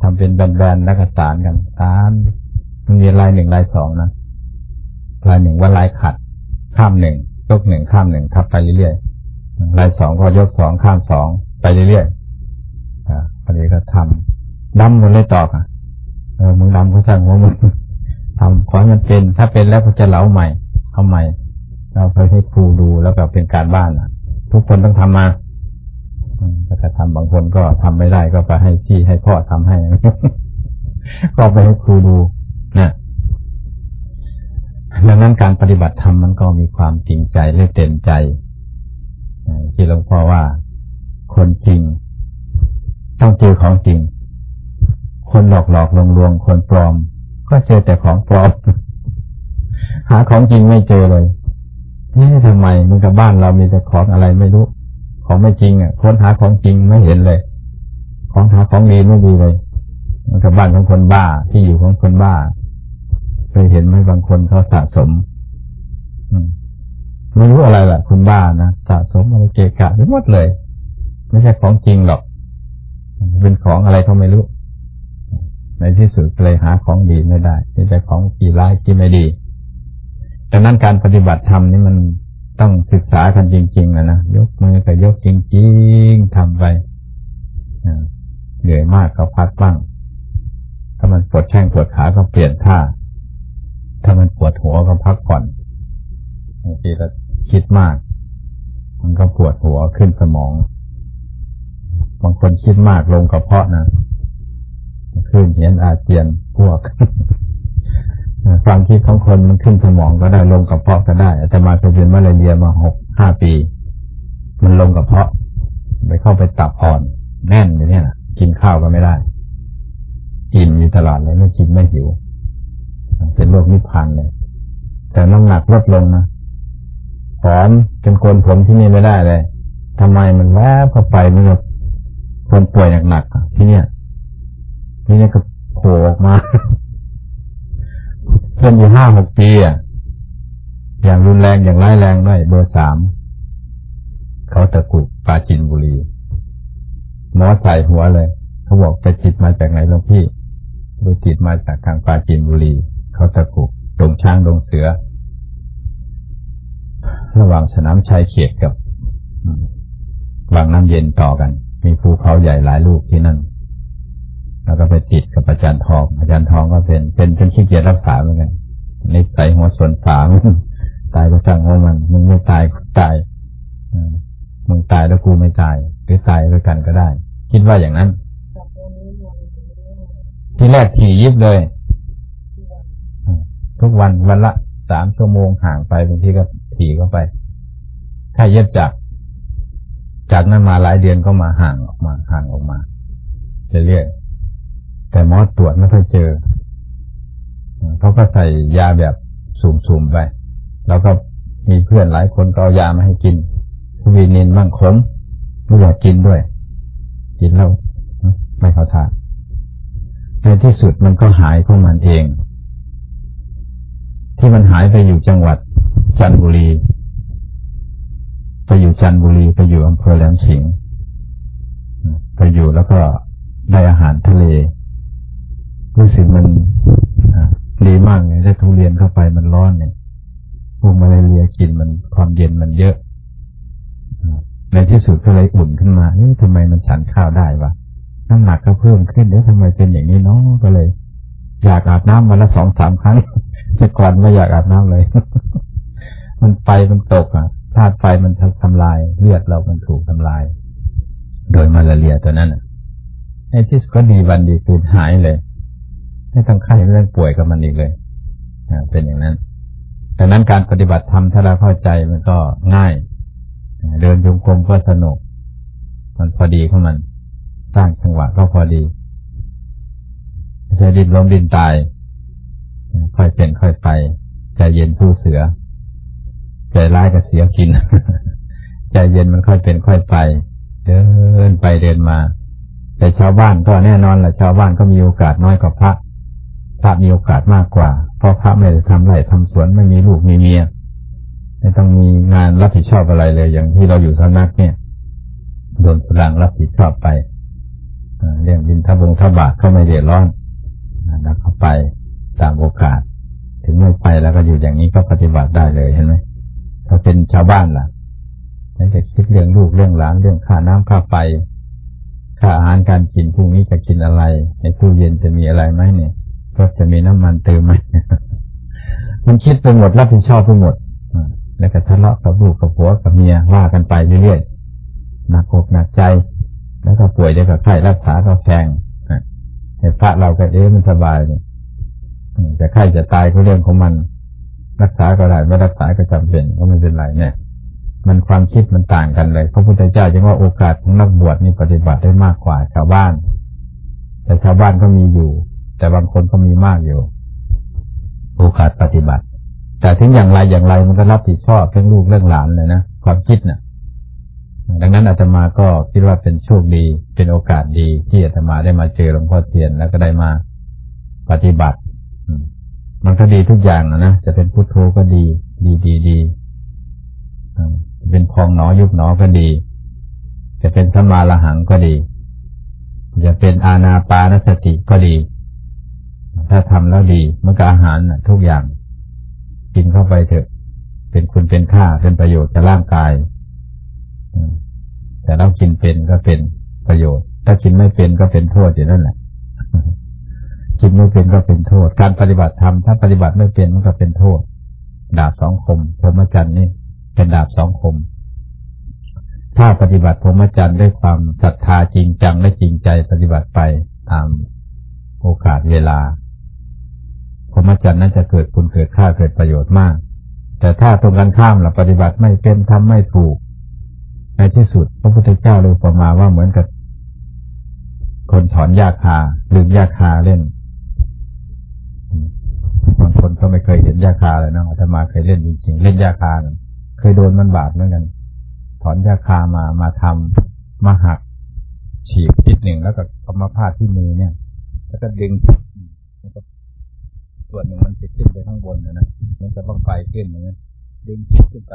ทำเป็นแบนๆแล้วก็สารกันสารมันมีลายหนึ่งลายสองนะลายหนึ่งว่าลายขัด ข้ามหนึ่งยกหนึ่งข้ามหนึ่งทับไปเรื่อยๆ ลายสองก็ยกสองข้ามสองไปเรื่อยๆอ่าพอดีก็ทำดำมันเลยตอกอะเออมึงดำก็ช่างหัวมึงทำขอให้มันเป็น ถ้าเป็นแล้วก็จะเหลาใหม่เอาใหม่ เราไปให้ครูดูแล้วก็เป็นการบ้านอะ ทุกคนต้องทำมาก็จะทำบางคนก็ทำไม่ได้ก็ไปให้พี่ให้พ่อทำให้ ก็ไปให้ครูดูนะดังนั้นการปฏิบัติธรรมมันก็มีความจริงใจและเต็มใจ ที่หลวงพ่อว่า คนจริง ต้องเจอของจริง คนหลอกหลอกลวงลวงคนปลอม ก็เจอแต่ของปลอม หาของจริงไม่เจอเลยนี่ทำไมมันกับบ้านเรามีแต่ของอะไรไม่รู้ ของไม่จริงอะค้นหาของจริงไม่เห็นเลย ของหาของดีไม่ดีเลยมันกับบ้านของคนบ้าที่อยู่ของคนบ้าเคยเห็นไหมบางคนเขาสะสม อืม ไม่รู้อะไรแหละคนบ้านะสะสมอะไรเกะกะไปหมดเลย ไม่ใช่ของจริงหรอก เป็นของอะไรเขาไม่รู้ ในที่สุดเลยหาของดีไม่ได้มีแต่ของกี่ร้ายกี่ไม่ดีดังนั้นการปฏิบัติธรรมนี่มันต้องศึกษากันจริงๆนะนะยกมือแต่ยกจริงๆทำไปเหนื่อยมากก็พักบ้าง ถ้ามันปวดแข้งปวดขาก็เปลี่ยนท่า ถ้ามันปวดหัวก็พักผ่อนบางทีเรา คิดมาก มันก็ปวดหัวขึ้นสมอง บางคนคิดมากลงกระเพาะนะขึ้นเห็นอาเจียนพวกความคิดของคนมันขึ้นสมองก็ได้ลงกระเพาะก็ได้แต่มาเคยเป็นมาลเรียมาหกห้าปี มันลงกระเพาะไปเข้าไปตับอ่อน แน่นอย่างนี้นะกินข้าวก็ไม่ได้กินอยู่ตลอดเลยไม่กินไม่หิว เป็นโรคนิพพานเลย แต่น้ำหนักลดลงนะ ผอมจนโกนผมที่นี่ไม่ได้เลยทำไมมันแวบเข้าไปมันแบบคนป่วยหนักๆที่เนี่ยที่นี่ก็โผล่ออกมาเป็นอยู่ห้าหกปีอะอย่างรุนแรงอย่างร้ายแรงด้วยเบอร์สามเขาตะกุกปาจินบุรีหมอใส่หัวเลย เขาบอกไปติดมาจากไหนหลวงพี่ไปติดมาจากทางปาจีนบุรี เขาตะกุกดงช้างดงเสือ ระหว่างสนามชัยเขตกับวังน้ำเย็นต่อกัน มีภูเขาใหญ่หลายลูกที่นั่นแล้วก็ไปติดกับอาจารย์ทอง อาจารย์ทองก็เป็น เป็นเป็นขี้เกียจรักษาเหมือนกันนิสัยหัวส่วนฝามตายก็สั่งว่ามันมึงไม่ตายตายมึงตายแล้วกูไม่ตาย หรือตายด้วยกันก็ได้ คิดว่าอย่างนั้น ที่แรกถี่ยิบเลย ทุกวันวันละสามชั่วโมงห่างไปบางทีก็ ถี่เข้าไป ถ้าเย็บจาก จากนั้นมาหลายเดือนก็มาห่างออกมาห่างออกมาเรื่อยๆแต่หมอตรวจไม่ค่อยเจอเขาก็ใส่ยาแบบสุ่มๆไป แล้วก็มีเพื่อนหลายคนก็เอายามาให้กินวีนินบ้างขมไม่อยากกินด้วย กินแล้วไม่เข้าทางในที่สุดมันก็หายของมันเอง ที่มันหายไปอยู่จังหวัด จันทบุรี ไปอยู่จันทบุรีไปอยู่อำเภอแหลมสิงห์ไปอยู่แล้วก็ได้อาหารทะเลรู้สึกมันดีมากเลยได้ทุเรียนเข้าไปมันร้อนเนี่ยพวกมาลเรียกินมันความเย็นมันเยอะในที่สุดก็เลยอุ่นขึ้นมานี่ทำไมมันฉันข้าวได้วะน้ำหนักก็เพิ่มขึ้นเอ๊ะทำไมเป็นอย่างนี้เนาะก็เลย อยากอาบน้ำวันละสองสามครั้งแต่ก่อนไม่อยากอาบน้ำเลย มันไฟมันตกอะธาตุไฟมันทำลายเลือดเรามันถูกทำลาย โดยมาลาเรียตัวนั้นในที่ก็ดีวันดีคืนหายเลย ไม่ต้องไข้เรื่องป่วยกับมันอีกเลยเป็นอย่างนั้นดังนั้นการปฏิบัติธรรมถ้าเราเข้าใจมันก็ง่าย เดินจงกรมก็สนุก มันพอดีของมัน สร้างจังหวะก็พอดีไม่ใช่ดินล้มดินตาย ค่อยเป็นค่อยไปใจเย็นสู้เสือ ใจร้ายก็เสียกิน ใจเย็นมันค่อยเป็นค่อยไป เดินไปเดินมา แต่ชาวบ้านก็แน่นอนแหละชาวบ้านก็มีโอกาสน้อยกว่าพระ พระมีโอกาสมากกว่า เพราะพระไม่ได้ทำไร่ทำสวนไม่มีลูกมีเมียไม่ต้องมีงานรับผิดชอบอะไรเลย อย่างที่เราอยู่สำนักเนี่ยโดนพลังรับผิดชอบไปเรื่องดินทบงทบาทก็ไม่เดือดร้อนแล้วเข้าไปตามโอกาส ถึงไม่ไปแล้วก็อยู่อย่างนี้ก็ปฏิบัติได้เลยเห็นไหม ถ้าเป็นชาวบ้านล่ะนั่นจะคิดเรื่องลูกเรื่องหลานเรื่องค่าน้ำค่าไฟค่าอาหารการกินพรุ่งนี้จะกินอะไร ในตู้เย็นจะมีอะไรไหมเนี่ยก็จะมีน้ำมันเติมไหมมันคิดไปหมดรับผิดชอบไปหมดแล้วก็ทะเลาะกับลูกกับผัวกับเมียว่ากันไปเรื่อยๆหนักอกหนักใจ แล้วก็ป่วยได้กับไข้รักษาก็แพงแต่พระเราก็เอ๊ะมันสบายเนี่ยจะไข้จะตายก็เรื่องของมัน รักษาก็ได้ไม่รักษาก็จำเป็นก็ไม่เป็นไรเนี่ย มันความคิดมันต่างกันเลย พระพุทธเจ้าจึงว่าโอกาสของนักบวชนี่ปฏิบัติได้มากกว่าชาวบ้าน แต่ชาวบ้านก็มีอยู่ แต่บางคนก็มีมากอยู่ โอกาสปฏิบัติ แต่ถึงอย่างไรอย่างไรมันก็รับผิดชอบเรื่องลูกเรื่องหลานเลยนะความคิดนะ่ะ ดังนั้นอาตมาก็คิดว่าเป็นโชคดีเป็นโอกาสดีที่อาตมาได้มาเจอหลวงพ่อเทียนแล้วก็ได้มาปฏิบัติ มันก็ดีทุกอย่างนะ จะเป็นพุทโธก็ดี ดีดีดีจะเป็นพองหนอยุบหนอก็ดี จะเป็นสมาละหังก็ดี จะเป็นอาณาปานสติก็ดี ถ้าทำแล้วดีมันก็อาหารทุกอย่าง กินเข้าไปเถอะ เป็นคุณเป็นค่าเป็นประโยชน์กับร่างกายแต่เรากินเป็นก็เป็นประโยชน์ ถ้ากินไม่เป็นก็เป็นโทษอยู่นั่นแหละ กินไม่เป็นก็เป็นโทษ การปฏิบัติธรรมถ้าปฏิบัติไม่เป็นมันก็เป็นโทษ ดาบสองคมพรหมจรรย์นี่เป็นดาบสองคม ถ้าปฏิบัติพรหมจรรย์ด้วยความศรัทธาจริงจังและจริงใจปฏิบัติไปตามโอกาสเวลาพรหมจรรย์นั้นจะเกิดคุณเกิดค่าเกิดประโยชน์มาก แต่ถ้าตรงกันข้ามเราปฏิบัติไม่เป็นทำไม่ถูก ในที่สุดพระพุทธเจ้าเลยประมาว่าเหมือนกับคนถอนยาคาลืมยาคาเล่น คนก็ไม่เคยเห็นยาคาเลยนะอาตมาเคยเล่นจริงๆเล่นยาคาเคยโดนมันบาดเหมือนกัน ถอนยาคามามาทำมาหัก ฉีกทิศหนึ่งแล้วก็เอามาพาดที่มือเนี่ย แล้วก็ดึงส่วนหนึ่งมันจะขึ้นไปข้างบนนะนะมันจะต้องไฟขึ้นนะดึงขึ้นไป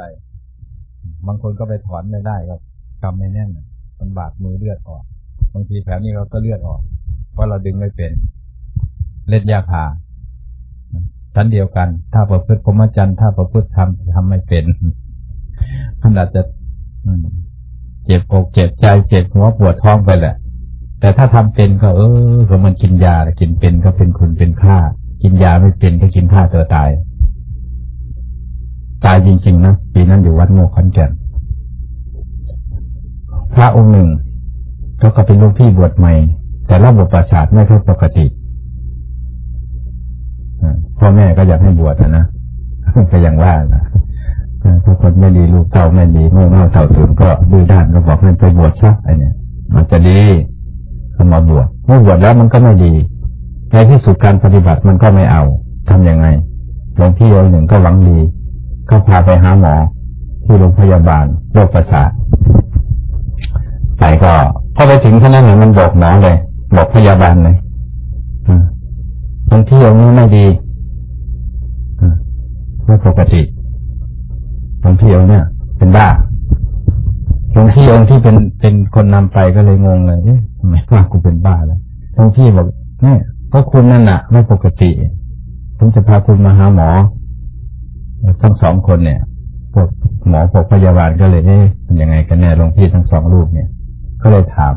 บางคนก็ไปถอนไม่ได้ครับกำไม่แน่นมันบาดมือเลือดออก บางทีแผลนี้เราก็เลือดออกเพราะเราดึงไม่เป็น เล่นยาคา ชั้นเดียวกัน ถ้าประพฤติพรหมจรรย์ ถ้าประพฤติทำทำไม่เป็นมันอาจจะเจ็บอกเจ็บใจเจ็บหัวปวดท้องไปแหละ แต่ถ้าทำเป็นก็ เออก็มันกินยากินเป็นก็เป็นคุณเป็นค่า กินยาไม่เป็นก็กินค่าตัวตาย ตายจริงๆนะปีนั้นอยู่วัดโมกขันแก่นพระองค์หนึ่งเขาก็เป็นลูกพี่บวชใหม่ แต่ระบบประสาทไม่ค่อยปกติ พ่อแม่ก็อยากให้บวชนะก็อย่างว่านะทุกคนไม่ดีลูกเต่าไม่ดีเมื่อเมื่อเต่าสูงก็ดื้อด้านก็บอกให้ไปบวชซะไอเนี่ย มันจะดีก็มาบวชเมื่อบวชแล้วมันก็ไม่ดีในที่สุดการปฏิบัติมันก็ไม่เอาทํำยังไงหลวงพี่องค์หนึ่งก็หวังดี ก็พาไปหาหมอ ที่โรงพยาบาลโรคประสาทไปก็พอไปถึงท่านั้นมันบอกหมอเลย บอกพยาบาลเลยหลวงพี่องค์นี้ไม่ดี ไม่ปกติหลวงพี่องค์เนี่ย เป็นบ้าหลวงพี่องค์ที่เป็นเป็นคนนำไปก็เลยงงเลยเอ๊ะทำไมว่ากูเป็นบ้าแล้วหลวงพี่บอกเนี่ยก็คุณนั่นน่ะ ไม่ปกติผมจะพาคุณมาหาหมอทั้งสองคนเนี่ยพวกหมอพวกพยาบาลก็เลยเอ๊ะเป็นยังไงกันแน่หลวงพี่ทั้งสองรูปเนี่ย ก็เลยถาม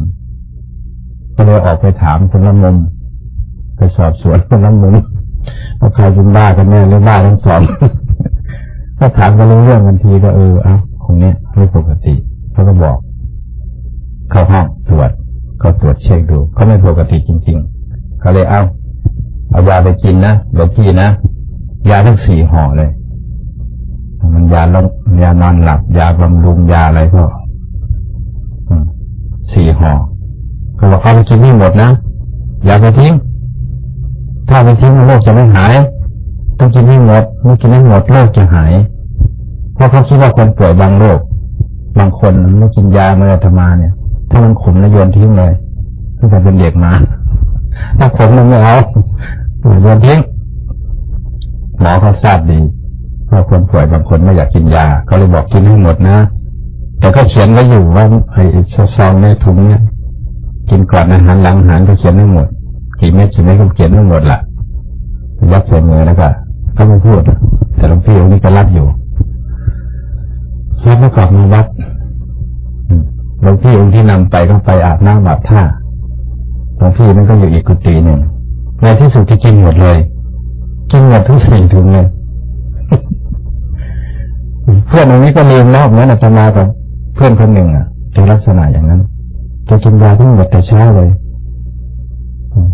ก็เลยออกไปถามคนละมุมไปสอบสวนคนละมุม ว่าใครเป็นบ้ากันแน่หรือบ้าทั้งสองถ้าถามกันเรื่องบางทีก็เออเอาคงเนี้ยไม่ปกติเขาก็บอก เข้าห้องตรวจก็ตรวจเช็คดูเขาไม่ปกติจริงๆเขาเลยเอาเอายาไปกินนะหลวงพี่นะยาทั้งสี่ห่อเลย มันยาลงยานอนหลับ ยาบำรุงยาอะไรก็สี่ห่อเขาบอกเอาไปกินไม่หมดนะยาไปทิ้ง ถ้าไปทิ้งโรคจะไม่หาย ต้องกินให้หมดไม่กินให้หมดโรคจะหาย เพราะเขาคิดว่าคนป่วยบางโรคบางคนไม่กินยาเมื่อธรรมาเนี่ย ถ้ามันขมแล้วโยนทิ้งเลยตั้งแต่เป็นเด็กมาถ้าขมมันไม่เอาโยนทิ้งหมอเขาทราบดีว่าคนป่วยบางคนไม่อยากกินยาเขาเลยบอกกินให้หมดนะแต่ก็เขียนไว้อยู่ว่าไอ้ซองในถุงเนี่ยกินก่อนอาหารหลังอาหารก็เขียนไม่หมด กี่เม็ดกี่เม็ดก็เขียนไม่หมดละยัดใส่มือแล้วก็ก็ไม่พูด แต่หลวงพี่องค์นี้ก็รับอยู่รับแล้วกลับมาวัดหลวงพี่องค์ที่นำไปก็ไปอาบน้ำอาบท่าหลวงพี่นั่นก็อยู่อีกกุฏิหนึ่งในที่สุดที่กินหมดเลยกินหมดทุกสิ่งทุกเลยเพื่อนตรงนี้ก็ลืมแล้วเหมือนอาจารย์กับเพื่อนคนหนึ่งอะจะลักษณะอย่างนั้นจะกินยาทั้งหมดแต่เช้าเลย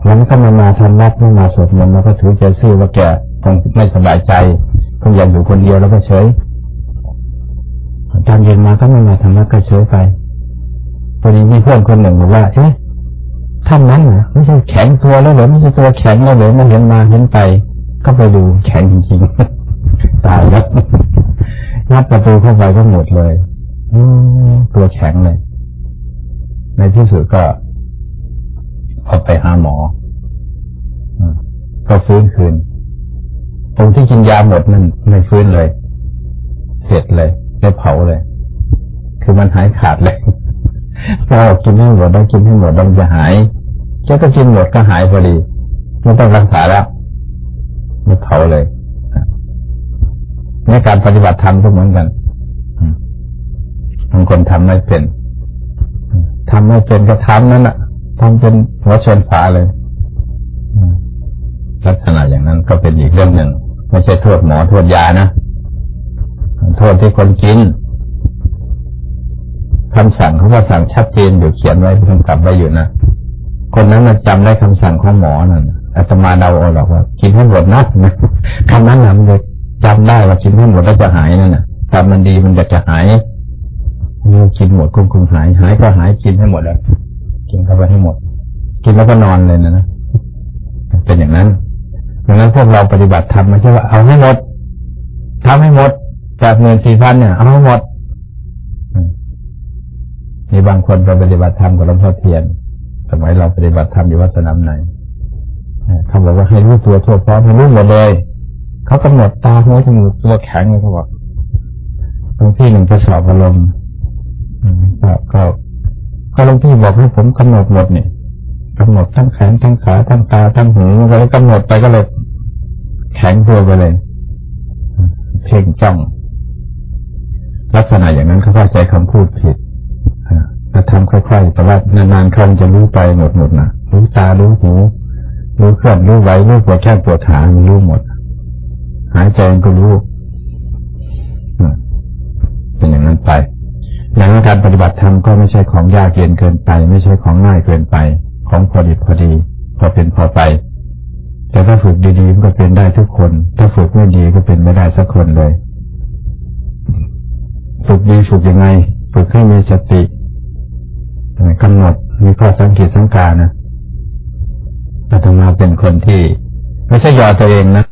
แล้วก็มามาทำนัดไม่มาสวดมนต์แล้วก็ถือใจซื่อว่าแกคงไม่สบายใจคงอยากอยู่คนเดียวแล้วก็เฉยตอนเย็นมาก็ไม่มาทำนัดก็เฉยไปตอนนี้มีเพื่อนคนหนึ่งบอกว่าเอ๊ะท่านนั้นเหรอไม่ใช่แข็งตัวแล้วเหรอไม่ใช่ตัวแข็งแล้วเหรอมันเห็นมาเห็นไปก็ไปดูแข็งจริงๆตายแล้วงัดประตูเข้าไปก็หมดเลยตัวแข็งเลย ในที่สุดก็เอไปหาหมอ ก็ฟื้นคืนตรงที่กินยาหมดนั่นไม่ฟื้นเลย เสร็จเลยได้เผาเลย คือมันหายขาดเลยพอกินให้หมดต้องกินให้หมดต้องจะหายแค่ก็กินหมดก็หายพอดีไม่ต้องรักษาแล้วไม่เผาเลยในการปฏิบัติธรรมก็เหมือนกันบางคนทำไม่เป็นทำไม่เป็นก็ทำนั่นแหะทำเป็นหัวชนฝาเลย ลักษณะอย่างนั้นก็เป็นอีกเรื่องหนึ่ง ไม่ใช่โทษหมอโทษยานะโทษที่คนกินคำสั่งเขาว่าสั่งชัดเจนอยู่เขียนไว้กำกับไว้อยู่นะคนนั้นมันจำได้คำสั่งของหมอนั่นอาตมาเดาเอาหรอกว่า กินให้หมดนะคำนั้นนะมันจะจำได้ว่ากินให้หมดแล้วจะหายนั่นนะถ้ามันดีมันจะจะหายนี่กินหมดคุมคุมหายหายก็หายกินให้หมดแล้วกินเข้าไปให้หมด กินแล้วก็นอนเลยนะนะเป็นอย่างนั้น ดังนั้นพวกเราปฏิบัติทำไม่ใช่ว่าเอาให้หมดทำให้หมดจากเงินสี่พันเนี่ยเอาให้หมดมีบางคนไปปฏิบัติธรรมกับหลวงพ่อเทียนสมัยเราปฏิบัติธรรมอยู่วัดสนามไหนเขาบอกว่าให้รู้ตัวทั่วพร้อมให้รู้หมดเลยเขากำหนดตาหัวจมูกตัวแข็งเลยเขาบอกบางที่หนึ่งจะสอบอารมณ์ก็ก็หลวงพี่บอกให้ผมกำหนดหมดเนี่ย กำหนดทั้งแขนทั้งขาทั้งตาทั้งหูก็เลยกำหนดไปก็เลยแข็งตัวไปเลยเพ่งจ้อง ลักษณะอย่างนั้นเขาเข้าใจคำพูดผิดถ้าทำค่อยๆแต่ว่านานๆคำจะรู้ไปหมดหมดนะรู้ตารู้หูรู้เคลื่อนรู้ไหวรู้ปวดแข้งปวดขารู้หมด หายใจก็รู้เป็นอย่างนั้นไปดังนั้นการปฏิบัติธรรมก็ไม่ใช่ของยากเย็นเกินไป ไม่ใช่ของง่ายเกินไป ของพอดีพอดี พอเป็นพอไป แต่ถ้าฝึกดีๆก็เป็นได้ทุกคน ถ้าฝึกไม่ดีก็เป็นไม่ได้สักคนเลย ฝึกดีฝึกยังไง ฝึกให้มีสติกำหนดมีข้อสังเกตสังการนะอาตมาเป็นคนที่ ไม่ใช่ยอตัวเองนะ